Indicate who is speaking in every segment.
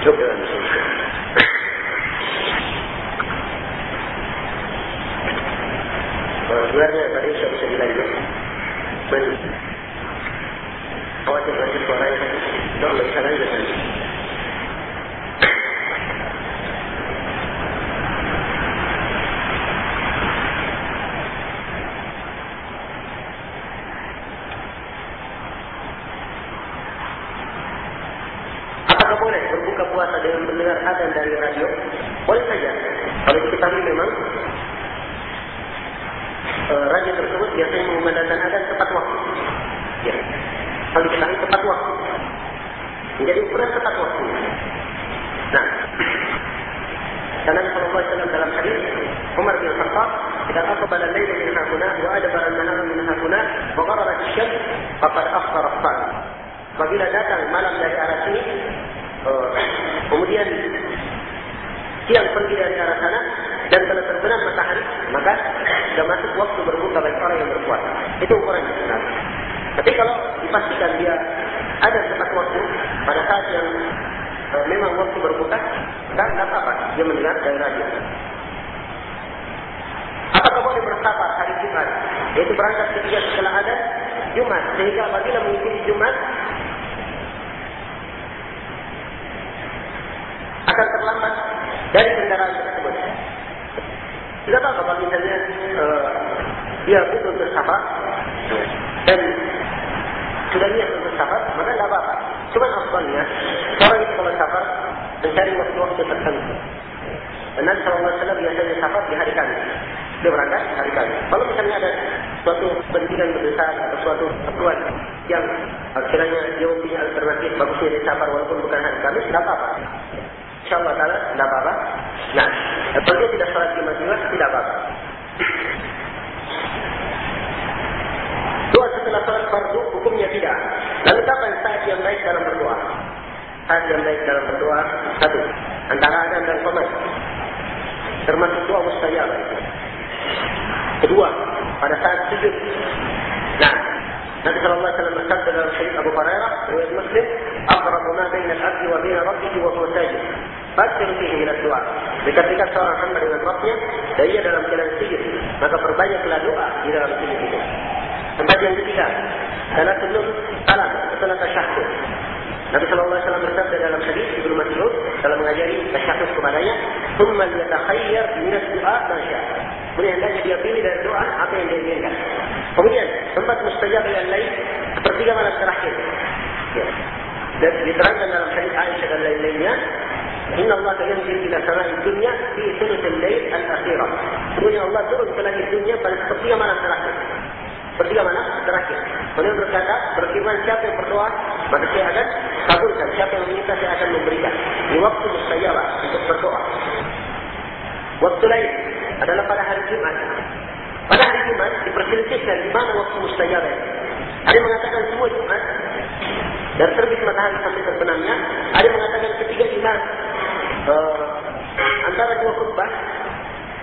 Speaker 1: Cukup. Kalau sebenarnya tadi saya bisa dilanjut. Baik. Fakat akhtar akhbar. Bagaimana datang malam dari arah sini. Eh, kemudian. Siang pergi dari arah sana. Dan telah terbenam matahari. Maka. Sudah masuk waktu berbuka bagi orang yang berpuasa. Itu ukurannya. yang. Tapi kalau dipastikan dia. Ada tempat waktu. Pada saat yang. Eh, memang waktu berbuka. Dan tidak apa-apa. Dia mendengar dari radio. Apakah boleh bersabar hari Jumat? Yaitu berangkat ketiga setelah adat Jumat sehingga apabila mengikuti Jumat akan terlambat dari kendaraan tersebut. Tidak apa kalau misalnya uh, dia butuh bersama dan sudah niat untuk sahabat, maka tidak apa-apa. Cuma asalnya, orang itu kalau sahabat, mencari waktu-waktu tertentu. Dan Nabi SAW biasanya sahabat di hari kami dia berangkat hari kali. Kalau misalnya ada suatu pendidikan besar atau suatu satuan yang eh, akhirnya dia punya alternatif bagusnya dia sabar walaupun bukan hari kali, tidak apa-apa. InsyaAllah ta'ala tidak apa-apa. Nah, kalau dia tidak salat di masjid, tidak apa-apa. Doa setelah salat fardu, hukumnya tidak. Lalu kapan saat yang baik dalam berdoa? Saat yang baik dalam berdoa, satu. Antara Adam dan komat Termasuk doa mustahil itu. Kedua, pada saat sujud. Nah, Nabi sallallahu alaihi wasallam berkata dalam hadis Abu Hurairah, "Wahai muslim, aqrabu ma baina al-'abdi wa baina rabbihi wa huwa sajid." Fakir fihi ila doa. Ketika seorang hamba dengan Rabbnya, dia dalam keadaan sujud, maka perbanyaklah doa di dalam sujud itu. Tempat yang ketiga, karena sebelum salam, setelah tasyahud. Nabi sallallahu alaihi wasallam bersabda dalam hadis Ibnu Mas'ud dalam mengajari tasyahud kepadanya, "Tsumma yatakhayyar min as-su'a ma syaa'." Beri hendaknya dia pilih dari doa apa yang dia inginkan. Kemudian tempat mustajab yang lain, sepertiga malam terakhir. Ya. Dan diterangkan dalam hadis Aisyah dan lain-lainnya, Inna Allah tayyibin bila sana dunia di sini sendiri al akhirah. Kemudian Allah turun ke langit dunia pada sepertiga malam terakhir. Sepertiga malam terakhir. Kemudian berkata, berfirman siapa yang berdoa, maka saya akan kabulkan. Siapa yang meminta saya akan memberikan. Di waktu mustajab untuk berdoa. Waktu lain, adalah pada hari Jumat. Pada hari Jumat diperselisihkan di mana waktu mustajabnya. Ada mengatakan semua Jumat dan terbit matahari sampai terbenamnya. Ada mengatakan ketiga Jumat uh, antara dua khutbah.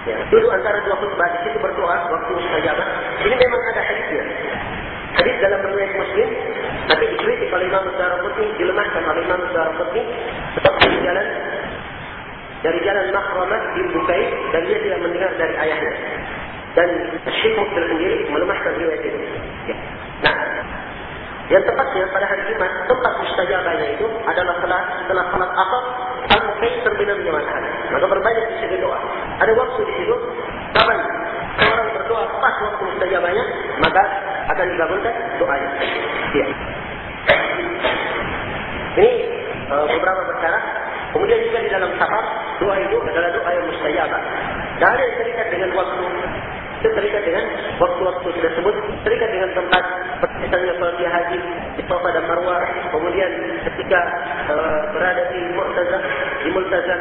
Speaker 1: Ya, dulu antara dua khutbah di situ berdoa waktu mustajabnya. Ini memang ada hadisnya. Hadis dalam berlayak muslim, tapi dikritik oleh Imam Zahra Putih, dilemahkan oleh Imam Zahra Putih, tetap jalan dari jalan makramat bin Bukaid dan dia tidak mendengar dari ayahnya. Dan Syekh Muqtil sendiri melemahkan riwayat ini. Ya. Nah, yang tepatnya pada hari Jumat, tempat mustajabahnya itu adalah setelah setelah salat asar Al-Mukaid terbinam di mana Maka berbanyak di sini doa. Ada waktu di situ, kapan orang berdoa pas waktu mustajabahnya, maka akan dibangunkan doanya. Ya. Ini uh, beberapa perkara Kemudian juga di dalam sahab, doa itu adalah doa yang mustajabah. Dan ada yang terikat dengan waktu. Itu terikat dengan waktu-waktu tersebut. Terikat dengan tempat. Misalnya kalau dia haji, di Tawfah dan Marwah. Kemudian ketika uh, berada di Murtazan, di Murtazan.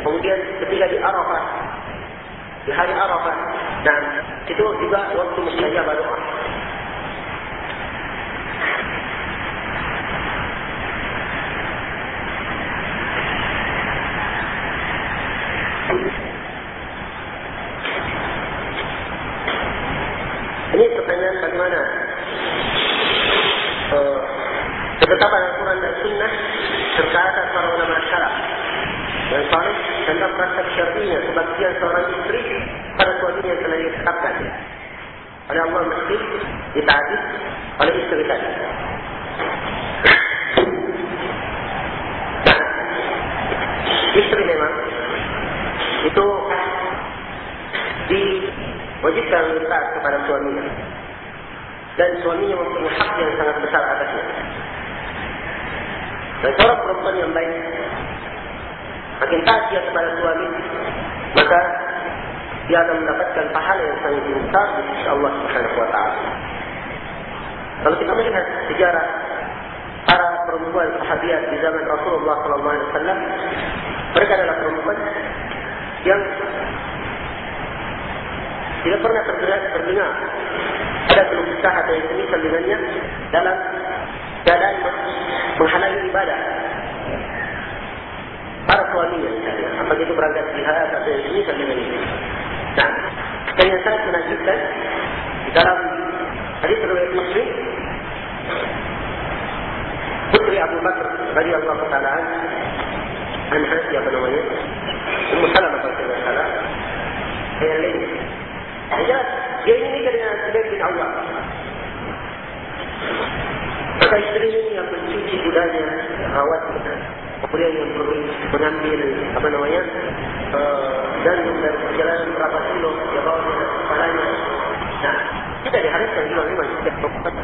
Speaker 1: Kemudian ketika di Arafah. Di hari Arafah. Dan itu juga waktu mustajabah doa. Makin taat dia kepada suami. Maka dia akan mendapatkan pahala yang sangat besar di sisi Allah Subhanahu wa taala. Kalau kita melihat sejarah para perempuan sahabiat di zaman Rasulullah sallallahu alaihi wasallam, mereka adalah perempuan yang tidak pernah terdengar, terdengar. Ada keluh kesah atau yang semisal dengannya dalam keadaan menghalangi ibadah suaminya misalnya apa itu berangkat jihad atau yang semisal dengan ini. Dan yang sangat menakjubkan dalam hadis riwayat muslim putri Abu Bakar radhiyallahu taala anha siapa namanya? Ummu Salamah tidak salah. Yang lain. Jelas dia ini Zubair bin Awam. Maka istri ini yang mencuci budanya, rawat kemudian yang mengambil apa namanya uh, dan perjalanan berapa kilo dia bawa dia kepalanya. Nah, kita diharuskan juga memang setiap perempuan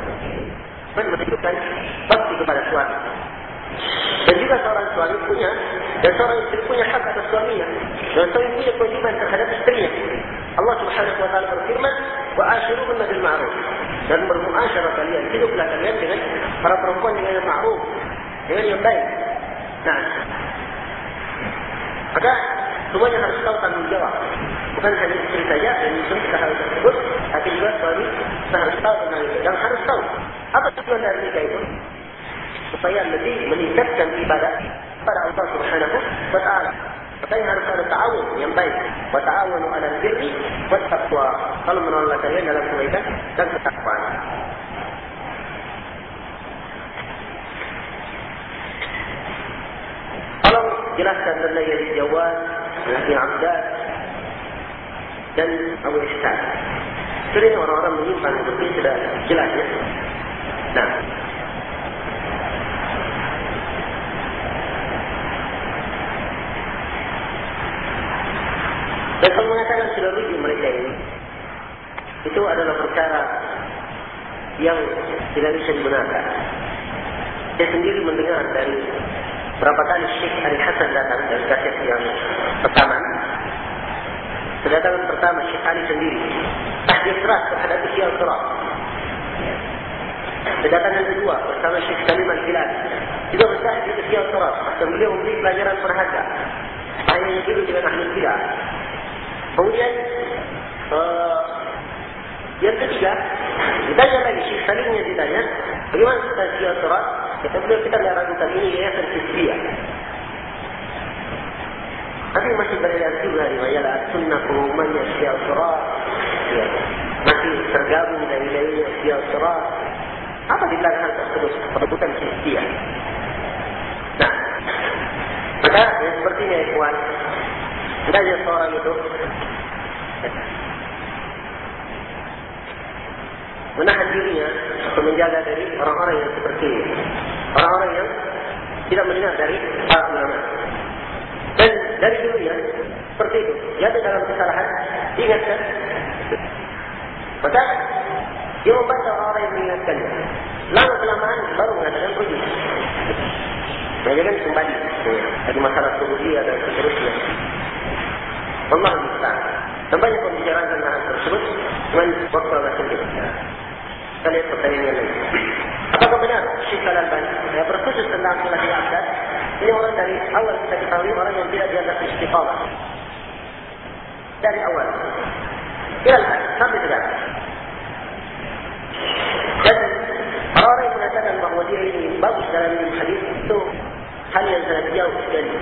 Speaker 1: menunjukkan bakti kepada suami. Dan juga seorang suami punya dan seorang istri punya hak atas suaminya. Dan suami punya kewajiban terhadap istrinya. Allah Subhanahu wa taala berfirman, "Wa ashiruhunna bil ma'ruf." Dan bermuasyarah kalian, hiduplah kalian dengan para perempuan dengan yang ma'ruf, dengan yang baik. Nah, maka semuanya harus tahu tanggung jawab. Bukan hanya istri saja dan istri kita harus tersebut, tapi juga suami harus tahu tentang itu. Dan harus tahu apa tujuan dari nikah itu supaya lebih meningkatkan ibadah pada Allah Subhanahu wa taala. Makanya harus ada ta'awun yang baik. Wa ta'awunu ala birri wa taqwa. Kalau menolak kalian dalam kebaikan dan ketakwaan. Kalau jelaskan tentang yang dijawab, yang abdad, dan Abu Ishtar. Sering orang-orang menyimpan seperti sudah jelas ya. Nah, Dan kalau mengatakan sudah rujuk mereka ini, itu adalah perkara yang tidak bisa dibenarkan. Saya sendiri mendengar dari berapa kali Syekh Ali Hasan datang dari kaset yang pertama. Kedatangan pertama Syekh Ali sendiri. Tahdir keras terhadap Syekh Al-Quran. Kedatangan kedua bersama Syekh Salim Al-Hilal. Juga besar di Syekh Al-Quran. Dan beliau memberi pelajaran berharga. Hanya yang dulu dengan Ahli Tidak. Kemudian uh, yang ketiga, ditanya lagi Syekh Salimnya ditanya, bagaimana kita siap surat? Kita beliau kita tidak ragukan ini yayasan Fisbia. Tapi masih beredar juga di majalah sunnah pengumumannya siap surat. Ya. Masih tergabung dari dari siap surat. Apa di belakang tersebut? Perebutan Fisbia. Nah, maka yang seperti ini, Ikhwan, Hendaknya seorang itu menahan dirinya untuk menjaga dari orang-orang yang seperti ini. Orang-orang yang tidak mendengar dari para ulama. Dan dari dulunya seperti itu. Jatuh dalam kesalahan, ingatkan. Maka dia membaca orang-orang yang mengingatkannya. Lama kelamaan baru mengatakan rujuk. Jadi kan kembali dari masalah tubuh dia dan seterusnya. Allah bisa. Dan banyak pembicaraan tentang tersebut. Cuman waktu agak sempit. Kita lihat pertanyaan yang lain. Apakah benar Syekh Al-Albani ya, berkhusus tentang Abdullah bin Abdad? Ini orang dari awal kita ketahui orang yang tidak dianggap istiqamah. Dari awal. Ilal sampai sekarang. Dan orang-orang yang mengatakan bahawa dia ini bagus dalam hadis itu hal yang sangat jauh sekali.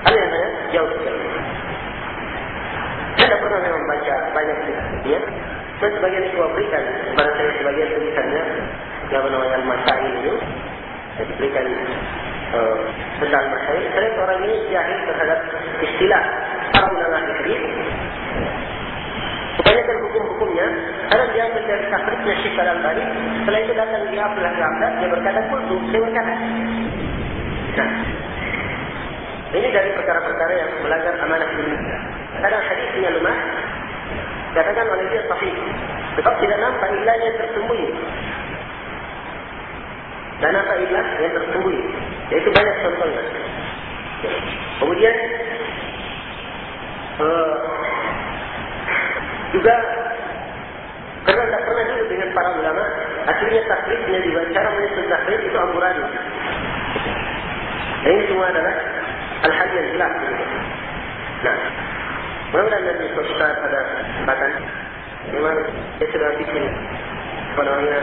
Speaker 1: Hal yang sangat jauh sekali. Saya tidak pernah membaca banyak dia. Dan sebagian itu berikan kepada saya sebagian tulisannya. Yang namanya Al-Masai itu. Saya berikan uh, tentang masalah. Sering orang ini jahil terhadap istilah ulama hadis. Kebanyakan hukum-hukumnya, kalau dia mencari takribnya Syekh Al-Albani, setelah itu datang dia Abdullah Abdullah, dia berkata, kultu, saya berkata. Nah, ini dari perkara-perkara yang melanggar amanah ini. Kadang hadisnya lemah, katakan oleh dia sahih. Sebab tidak nampak ilahnya tersembunyi. Dan apa ilah yang tersembunyi. Itu banyak contohnya. Kemudian, uh, juga kerana tak pernah dulu dengan para ulama, akhirnya takrifnya juga cara menyusun takrif itu amburadul. Dan ini semua adalah hal-hal yang jelas. Nah, mudah-mudahan dari Ustaz pada kesempatan memang dia sudah bikin apa namanya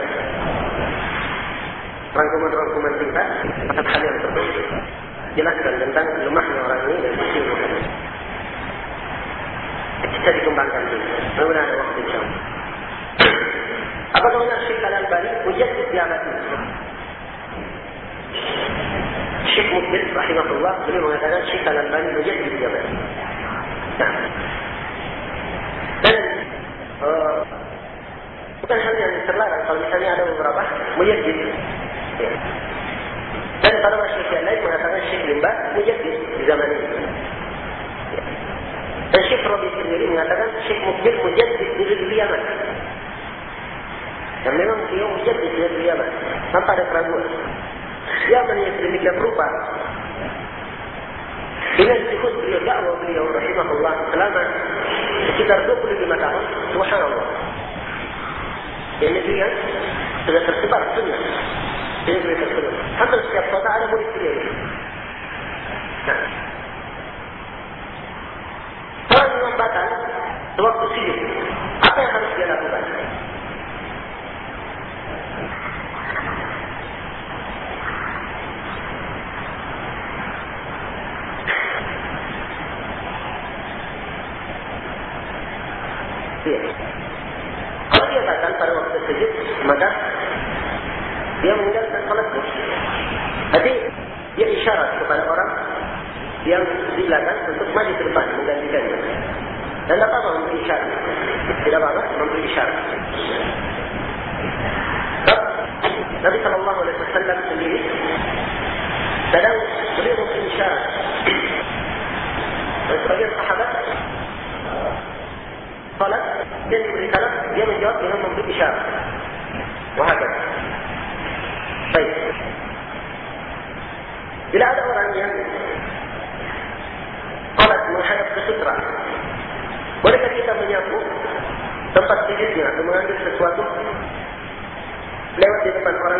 Speaker 1: rangkuman-rangkuman singkat atas hal yang tertentu. Jelaskan tentang lemahnya orang ini dan sisi ini. Kita dikembangkan dulu. Mudah-mudahan ada waktu insyaAllah. Apakah benar Syekh Al-Albani Mujaddid Diamat Syekh Mubin rahimahullah beliau mengatakan Syekh Al-Albani Mujaddid Diamat Nah Dan uh, Bukan hal yang terlarang Kalau misalnya ada beberapa Mujaddid ya. Dan para masyarakat yang lain mengatakan Syekh Limba Mujaddid di zaman ini ya. Dan Syekh Rabi sendiri mengatakan Syekh Mubin Mujaddid di Yaman dan memang dia ujian di dia lah. Tanpa ada keraguan. Dia yang sedemikian rupa. Dengan disebut beliau dakwah beliau rahimahullah selama sekitar 25 tahun. Subhanallah. Yang negeri yang sudah tersebar sunnah. Ini negeri tersebar. Hampir setiap kota ada murid beliau. Nah. Orang yang batal sewaktu sujud,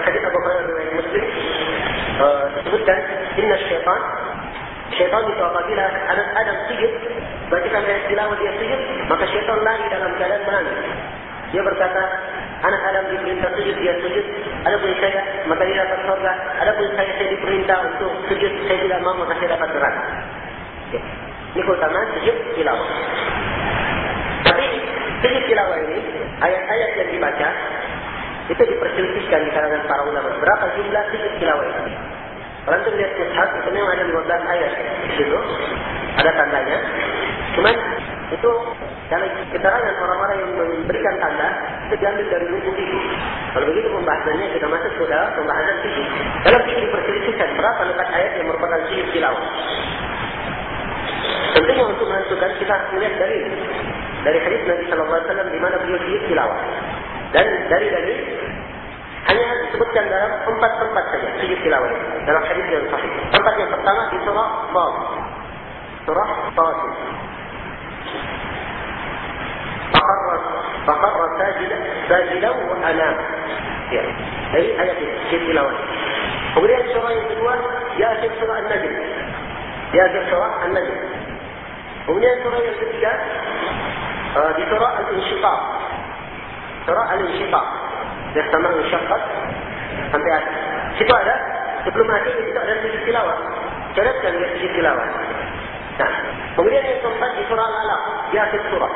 Speaker 1: Abu Hurairah riwayat Muslim uh, disebutkan inna syaitan syaitan itu apabila anak Adam sujud bacakan ayat tilawah dia sujud maka syaitan lari dalam keadaan menangis. Dia berkata anak Adam diperintah sujud dia sujud ada pun saya maka dia dapat surga ada pun saya saya diperintah untuk sujud saya tidak mau maka saya dapat neraka. Ini keutamaan sujud tilawah. Tapi sujud tilawah ini ayat-ayat yang dibaca itu diperselisihkan di kalangan para ulama. Berapa jumlah sujud tilawah itu? Kalau kita lihat mushaf, itu memang ada 15 ayat di situ. Ada tandanya. Cuman itu dalam keterangan orang-orang yang memberikan tanda itu diambil dari buku itu. Kalau begitu pembahasannya kita masuk ke dalam pembahasan sujud. Dalam sujud diperselisihkan berapa letak ayat yang merupakan sujud tilawah. Tentunya untuk menentukan kita melihat dari dari hadis Nabi Sallallahu Alaihi Wasallam di mana beliau sujud tilawah. Dan dari dari hanya disebutkan dalam empat tempat saja, tujuh tilawah dalam hadis yang sahih. Tempat yang pertama di surah Sad. Surah Sad. فقر ساجدا ساجدا وانام ya. Jadi ayat ini, syirk lawan. Kemudian surah yang kedua, Yasin surah An-Najm. Yasin surah An-Najm. Kemudian surah yang ketiga, di surah Al-Insyiqaq. Surah Al-Insyiqaq. Dia sama Insyiqaq sampai akhir. Situ ada sebelum akhir itu ada sujud tilawah. Jelaskan dia sujud tilawah. Nah, kemudian yang keempat di surah Al-Alaq di akhir surah.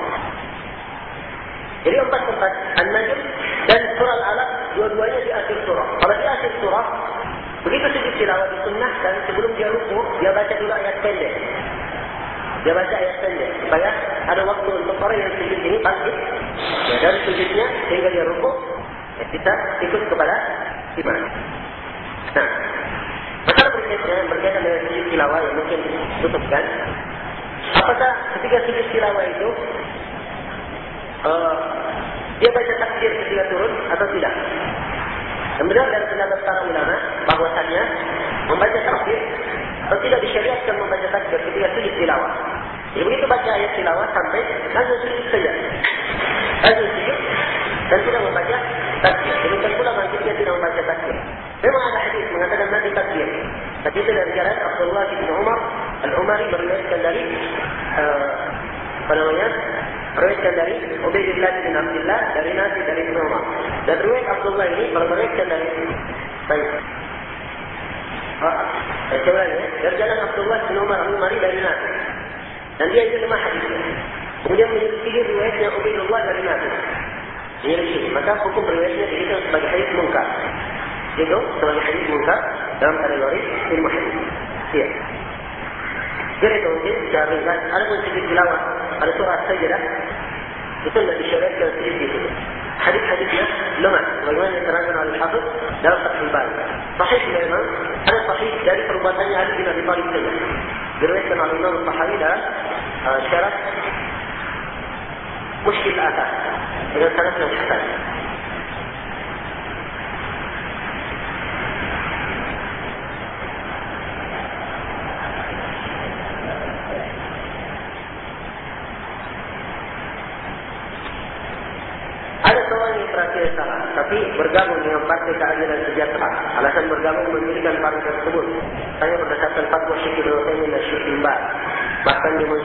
Speaker 1: Jadi empat tempat An-Najm dan surah Al-Alaq dua-duanya di akhir surah. Kalau di akhir surah begitu sujud tilawah disunnahkan sebelum dia ruku dia baca dulu ayat pendek. Dia baca ayat pendek supaya ada waktu untuk orang yang sujud ini bangkit ya, dari sujudnya sehingga dia ruku ya, kita ikut kepada iman. Nah, masalah berikutnya yang berkaitan dengan sujud tilawah yang mungkin tutupkan. Apakah ketika sujud tilawah itu uh, dia baca takbir ketika turun atau tidak? Kemudian dari pendapat para ulama bahwasanya membaca takbir atau tidak disyariatkan membaca takbir ketika sujud tilawah. Jadi begitu baca ayat tilawah sampai sujud saja. Sujud dan tidak membaca takbir. Demikian pula bangkitnya tidak membaca takbir. Memang ada hadis mengatakan nanti takbir. Tapi itu dari jalan Abdullah bin Umar Al-Umari meriwayatkan dari uh, apa namanya Meriwayatkan dari Ubaidillah bin Abdullah dari Nabi dari Ibn Umar. Dan riwayat Abdullah ini meriwayatkan dari baik. Ah, coba ya. Dari jalan Abdullah bin Umar Al-Umari dari Nabi. Dan dia itu lemah hadisnya. Kemudian menyelidiki riwayatnya Ubaidillah dari Nabi. Menyelidiki. Maka hukum riwayatnya dihitung sebagai hadis mungkar. Itu sebagai hadis mungkar dalam kategori ilmu hadis. Iya. Jadi itu mungkin secara ringkas. Ada pun sedikit tilawah. Ada surah sajadah. Itu tidak disyariatkan sedikit itu. Hadis-hadisnya lemah. Bagaimana yang terangkan oleh Hafiz dalam Fathul Bari. Sahih memang. Ada sahih dari perbuatannya Ali bin Abi Thalib saja. Diriwayatkan oleh Imam Tahawi Dengan sangat yang hasan. partai salah, tapi bergabung dengan partai keadilan sejahtera. Alasan bergabung mendirikan partai tersebut. Saya berdasarkan fatwa Syekh Ibn Taymiyyah dan Syekh Ibn Bahkan dia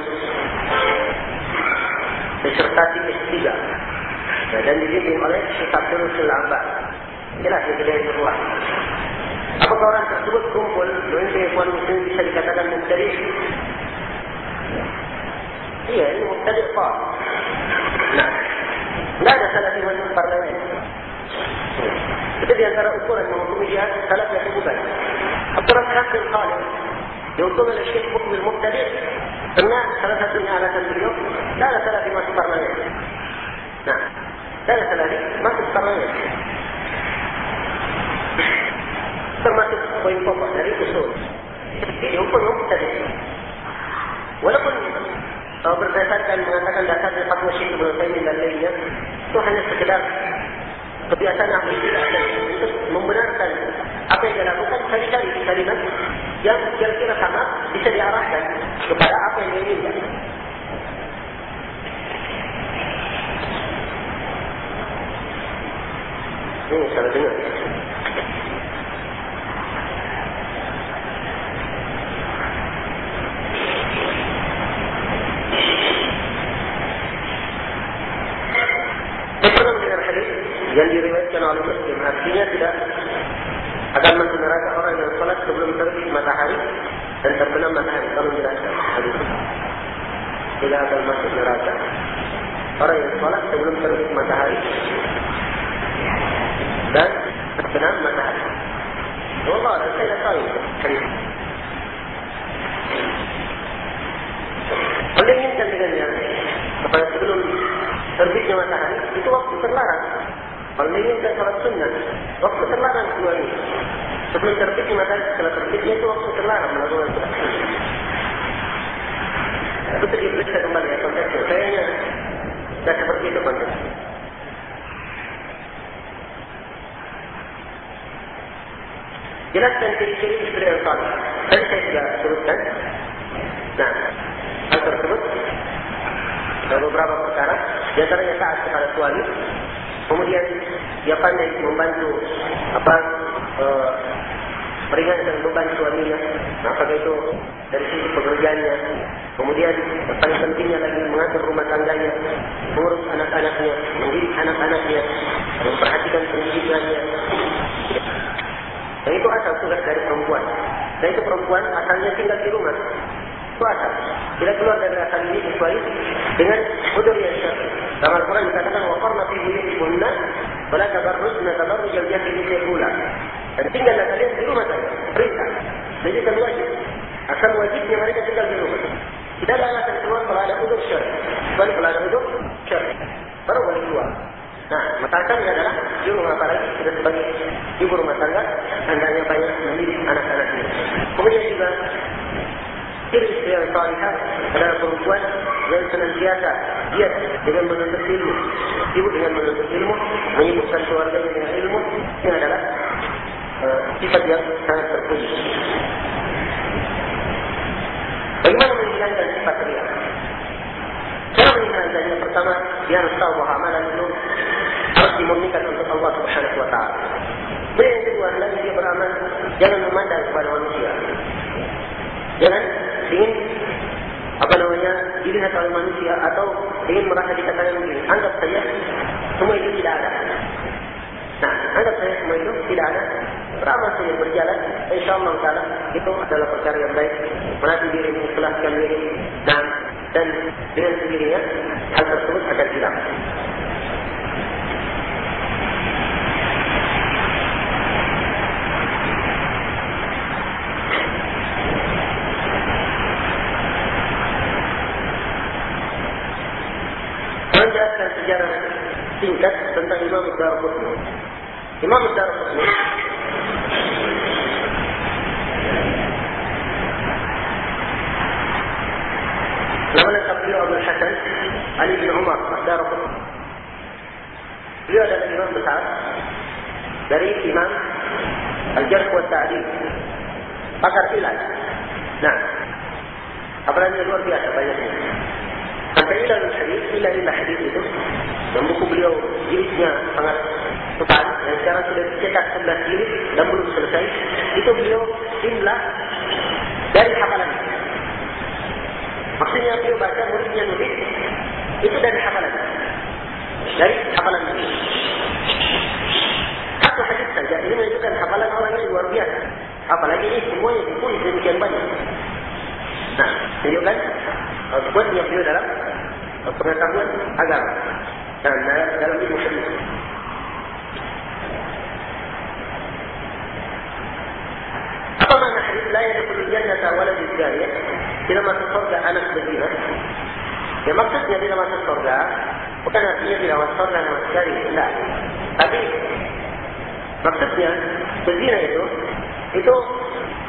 Speaker 1: disertasi S3. Ya, dan dibimbing oleh Syekh Abdul Sulambah. Jelas itu dari sebuah. Apakah orang tersebut kumpul memimpin Ikhwan Muslim bisa dikatakan mubtadi? Iya, ini mubtadi Pak. Nah, tidak ada salah di masuk parlemen. Itu di antara ukuran menghukumi dia salah atau bukan. Hasil khalid. Dihukum oleh Syekh Hukum Al-Muqtadir. Karena salah satunya alasan beliau, tidak ada salah di masuk parlemen. Nah, tidak ada salah di masuk parlemen. Termasuk poin pokok dari usul. Jadi hukum Muqtadir. Walaupun atau berdasarkan mengatakan dasar dari fatwa Syekh Ibn Taymin dan lainnya itu hanya sekedar kebiasaan ahli tidak untuk membenarkan apa yang dilakukan cari-cari kalimat yang kira-kira sama bisa diarahkan kepada apa yang diinginkan. Ini salah dengar. yang diriwayatkan oleh Muslim artinya tidak akan masuk neraka orang yang salat sebelum terbit matahari dan terbenam matahari. Kalau jelaskan hadis tidak akan masuk neraka orang yang salat sebelum terbit matahari dan terbenam matahari. Allah dan saya tahu. Hadis Anda inginkan dengannya kepada sebelum terbitnya matahari itu waktu terlarang kalau ingin kita sholat sunnah, waktu terlarang keluar ini. Sebelum terbit matahari, setelah terbitnya itu waktu terlarang melakukan sunnah. Itu tadi periksa kembali ya konteksnya. Kayaknya tidak seperti itu konteksnya. Jelaskan ciri-ciri istri yang salah. Tadi saya sudah sebutkan. Nah, hal tersebut ada beberapa perkara Di antaranya taat kepada suami. Kemudian dia pandai membantu apa uh, meringankan beban suaminya. Apakah itu dari sisi pekerjaannya. Kemudian paling pentingnya lagi mengatur rumah tangganya, mengurus anak-anaknya, mendidik anak-anaknya, memperhatikan pendidikannya. Dan itu asal tugas dari perempuan. Dan itu perempuan asalnya tinggal di rumah. Itu asal. Tidak keluar dari asal ini kecuali dengan udur yang syar'i. Dalam Al-Quran dikatakan waqarna fi buyutikunna wala tabarrujna tabarruj al-jahiliyyah ula. Dan tinggallah kalian di rumah saja. Perintah. Jadi kan wajib. Asal wajibnya mereka tinggal di rumah. Tidak ada alasan keluar kalau ada udur syar'i. Kecuali kalau ada udur syar'i. Baru boleh keluar. Nah, matakannya adalah di rumah sudah sebagai ibu rumah tangga, hendaknya banyak mendidik anak-anaknya. Kemudian juga istri yang salihah adalah perempuan yang senantiasa giat dengan menuntut ilmu. Ibu dengan menuntut ilmu, menyibukkan keluarganya dengan ilmu, ini adalah uh, sifat yang sangat terpuji. Bagaimana menghilangkan sifat riak? Cara menghilangkannya pertama, dia harus tahu bahawa amalan itu harus dimurnikan untuk Allah Subhanahu wa taala. Dan yang kedua adalah dia beramal jangan memandang kepada manusia. Jangan ingin apa namanya dilihat oleh manusia atau ingin merasa dikatakan begini. Anggap saja semua itu tidak ada. Nah, anggap saja semua itu tidak ada. Beramal saja berjalan. InsyaAllah ta'ala itu adalah perkara yang baik. Melatih diri, mengikhlaskan diri. Dan, dan dengan sendirinya hal tersebut akan hilang. menjelaskan sejarah singkat tentang Imam Darqutni. Imam Darqutni Nama lengkap beliau Abdul Hasan Ali bin Umar Darqutni. Beliau adalah imam besar dari Imam Al-Jarh wa Ta'adil. Pakar ilah. Nah, apalagi luar biasa banyaknya. Sampai ilah hadis, ilah ilah hadis itu yang buku beliau jilidnya sangat tebal yang sekarang sudah dicetak 11 jilid dan belum selesai itu beliau imlah dari hafalan. Maksudnya beliau baca muridnya nulis itu dari hafalan. Dari hafalan satu hadis saja ini menunjukkan hafalan orang yang luar biasa. Apalagi ini semuanya ditulis demikian banyak. Nah menunjukkan kuatnya beliau dalam pengetahuan agama dan dalam ilmu hadis. Apa makna hadis la yadkhulul jannata waladul jariyah? Tidak masuk surga anak berzina. Ya maksudnya tidak masuk surga bukan artinya tidak masuk surga anak sekali, tidak. Tapi maksudnya berzina itu itu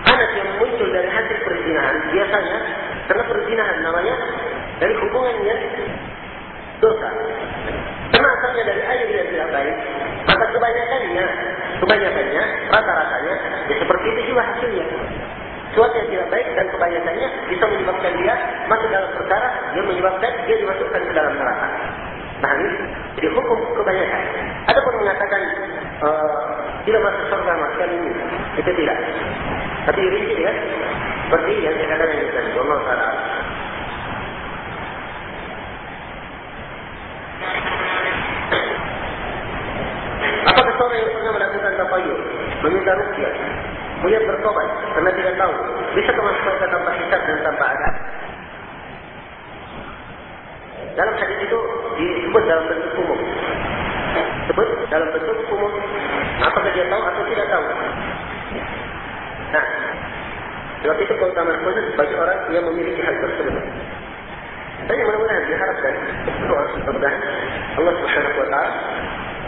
Speaker 1: anak yang muncul dari hasil perzinahan biasanya karena perzinahan namanya dari hubungan yang dosa. Karena asalnya dari air yang tidak baik, maka kebanyakannya, kebanyakannya, rata-ratanya, ya seperti itu juga hasilnya. Suatu yang tidak baik dan kebanyakannya bisa menyebabkan dia masuk dalam perkara yang menyebabkan dia dimasukkan ke dalam neraka. Nah ini jadi hukum kebanyakan. Ada pun mengatakan uh, tidak masuk surga sekali ini, itu tidak. Tapi rinci ya, seperti yang saya katakan tadi. Allah Taala. Apakah seorang yang pernah melakukan tapayur, meminta rukyah, kemudian bertobat karena tidak tahu, bisa masuk surga tanpa hisab dan tanpa adab? Dalam hadis itu disebut dalam bentuk umum. Sebut dalam bentuk umum. Apakah dia tahu atau tidak tahu? Nah, sebab itu keutamaan khusus bagi orang yang memiliki hal tersebut. Dan yang mudah-mudahan diharapkan doa mudah Allah Subhanahu Wa Taala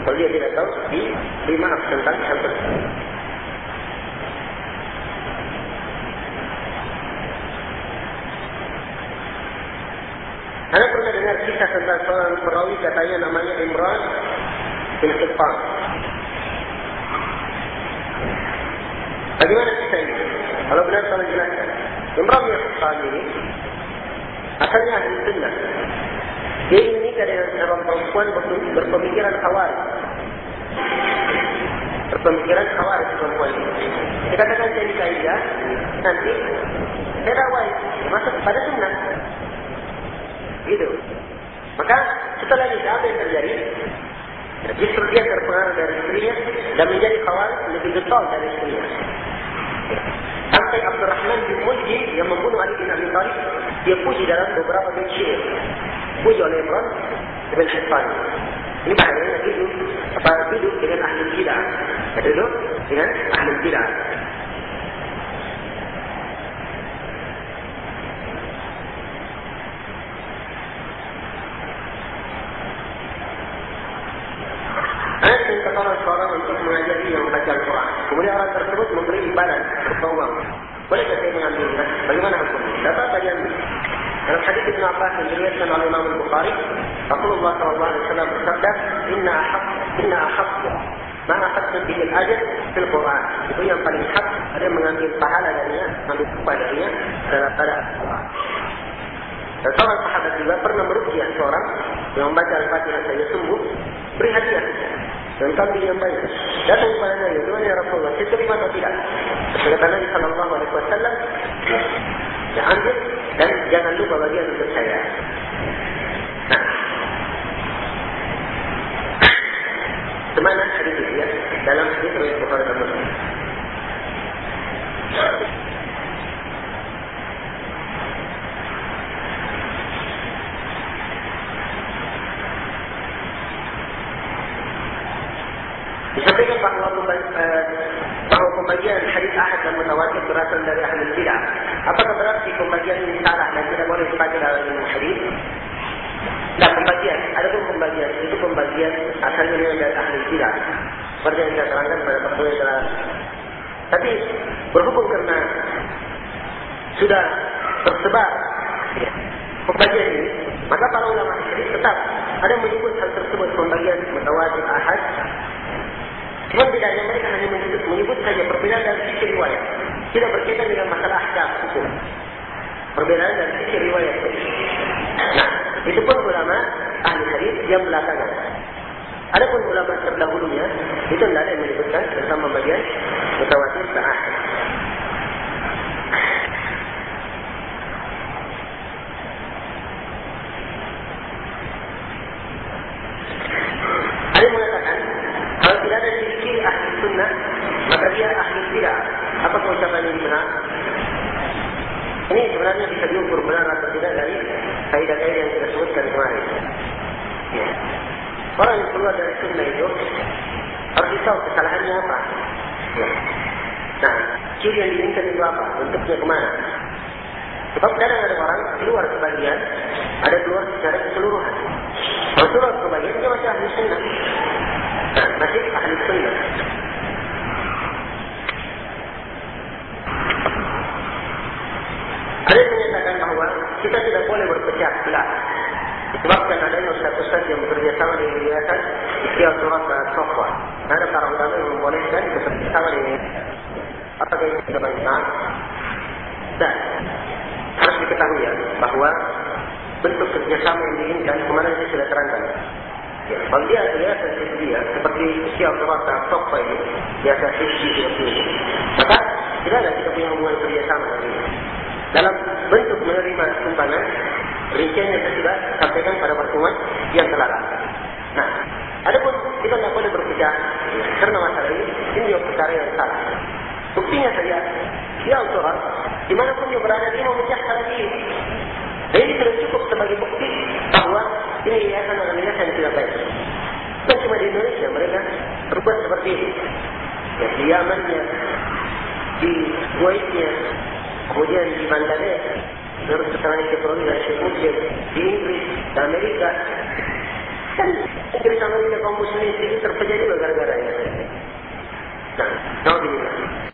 Speaker 1: kalau dia tidak tahu di lima maaf tentang hal tersebut. Anda pernah dengar kisah tentang seorang perawi katanya namanya Imran bin Hibban. Bagaimana kisah ini? Kalau benar tolong jelaskan. Bin Hibban ini asalnya ahli sunnah. Dia menikah dengan seorang perempuan berpemikiran awal. Berpemikiran awal perempuan ini. Dia katakan nikah dia, nanti saya rawai masuk pada sunnah. Gitu. Maka setelah nikah apa yang terjadi? Justru dia terpengaruh dari istrinya dan menjadi kawal lebih getol dari istrinya. Sampai Abdurrahman bin Mulji yang membunuh Ali bin Abi Thalib, dia puji dalam beberapa syair. Puji oleh Imran bin Hispan. Ini hidup, apa hidup dengan ahli bidah. Hidup dengan ahli bidah. seorang seorang untuk mengajari yang membaca Al-Quran. Kemudian orang tersebut memberi ibadah berupa Saya mengambilnya? Bagaimana hukumnya? Dapat apa yang dalam hadis Ibn Abbas yang diriwayatkan oleh Imam Al-Bukhari, Rasulullah SAW bersabda, Inna ahab, Inna ahab, Ma akhadtu bihi al-ajr fil Quran. Itu yang paling hak ada mengambil pahala darinya, mengambil upah darinya daripada Al-Quran. Dan seorang sahabat juga pernah merugian seorang yang membaca Al-Fatihah saja sembuh, beri hadiah dan kambing yang baik. Datang kepada Nabi, Tuhan ya Rasulullah, saya terima atau tidak? Kata Nabi Sallallahu Alaihi Wasallam, ya ambil dan jangan lupa bagian untuk saya. Nah, Kemana hadis itu ya? Dalam hadis riwayat Bukhari dan Muslim. Disampaikan bahawa eh, pembagian hadis ahad dan mutawatir berasal dari ahli bidah. Apakah berarti pembagian ini salah dan tidak boleh dibaca dalam ilmu hadis? Dan pembagian, ada pun pembagian, itu pembagian asalnya dari ahli bidah. Seperti yang saya terangkan pada pertemuan yang telah. Tapi berhubung karena sudah tersebar pembagian ini, maka para ulama hadis tetap ada menyebut hal tersebut pembagian mutawatir ahad Cuma bedanya mereka hanya menyebut, menyebut saja perbedaan dari sisi riwayat. Tidak berkaitan dengan masalah ahkam hukum. Perbedaan dari sisi riwayat. Nah, itu pun ulama ahli hadis yang belakangan. Ada pun ulama terdahulunya, itu tidak ada yang menyebutkan tentang pembagian mutawatir ke ahad. Ada mengatakan, kalau tidak ada ahli sunnah, maka dia ahli tidak. Apa ucapan ini benar? Ini sebenarnya bisa diukur benar atau tidak dari kaidah-kaidah yang kita sebutkan kemarin. Ya. Orang yang keluar dari sunnah itu harus tahu kesalahannya apa. Ya. Nah, ciri yang diinginkan itu apa? Bentuknya kemana? Sebab kadang ada orang keluar sebagian, ada keluar secara keseluruhan. Kalau keluar sebagian, dia masih ahli sunnah masih ahli sunnah. Ada yang menyatakan bahawa kita tidak boleh berpecah belah. Disebabkan adanya ustaz-ustaz yang bekerja sama dengan yayasan istilah surat dan software. Ada para ulama yang membolehkan bekerja sama dengan apakah ini tidak benar? Dan harus diketahui ya bahawa bentuk kerjasama yang diinginkan kemarin saya sudah terangkan. Ya, kalau dia biasa dia seperti siap terasa sofa ini, biasa sisi maka tidak ada kita punya hubungan kerjasama dengan. Dalam bentuk menerima sumbangan, rinciannya sudah sampaikan pada pertemuan yang lalu. Nah, ada pun kita tidak boleh berpecah karena masalah ini, ini juga perkara yang salah. Buktinya saja, dia autorat, dimanapun dia berada, dia memecah salah ini. Dan ini sudah cukup sebagai bukti bahawa ini yayasan orang yayasan tidak baik. Bukan cuma di Indonesia mereka berbuat seperti ini. Ya, di Yamannya, di Kuwaitnya, kemudian di Bangladesh, diperoleh dari Syekh Mujib, di Inggris, di Amerika. Dan Inggris Amerika kaum muslim itu terpecah juga gara-gara. Nah, tahu tidak?